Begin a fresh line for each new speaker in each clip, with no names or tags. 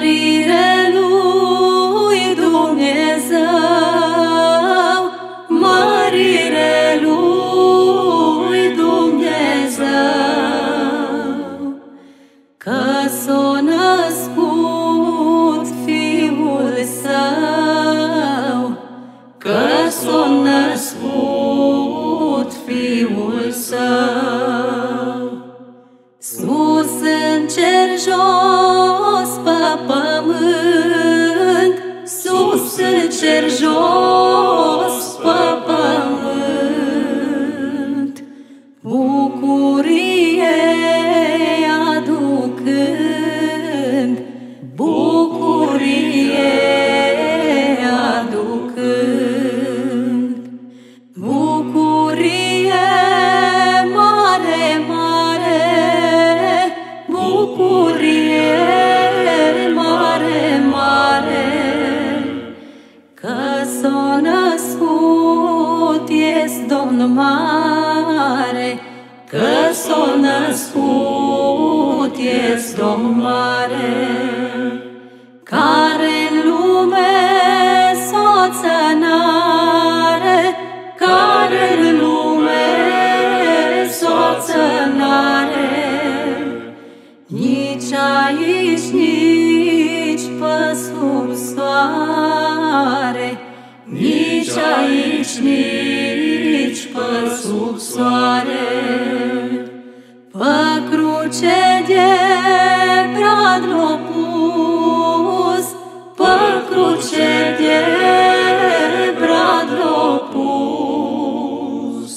moriré. Sus în ies Domn mare, că s-a născut, ies Domn mare, care în lume soță n-are, care în lume soță n-are, nici aici, nici pe sub soare, nici aici, nici pe sub soare. Pe cruce de brad l-a pus, pe cruce de brad l-a pus.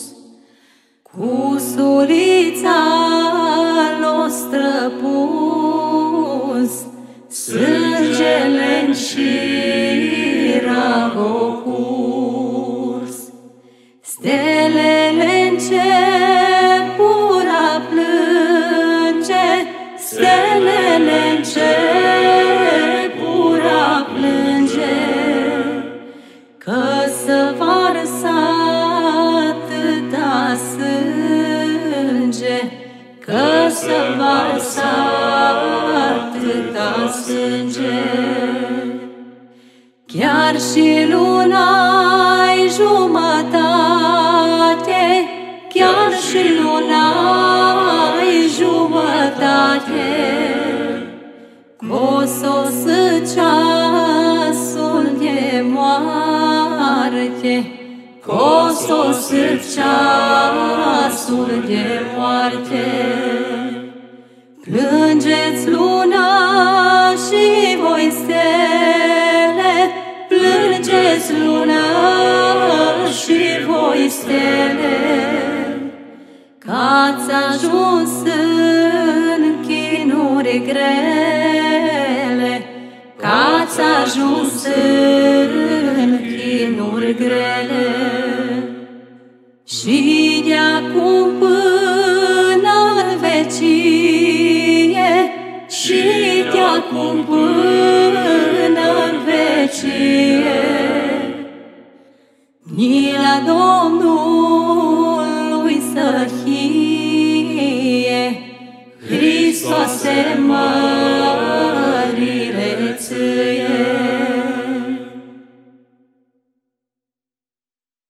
Cu sulița l-a străpus, sângele în șira cer a plânge, stelele în cer a plânge, că să varsă atâta sânge, că să varsă atâta sânge. Chiar și luna ai jumătate, O sos ceasul de moarte, o sos ceasul de moarte. Plângeți luna și voi stele, plângeți luna și voi stele, că ați ajuns în chinuri grele, că ați ajuns în chinuri grele. Și de acum până în vecie, și de acum până în vecie, Mila Domnului să fie, Hristoase mă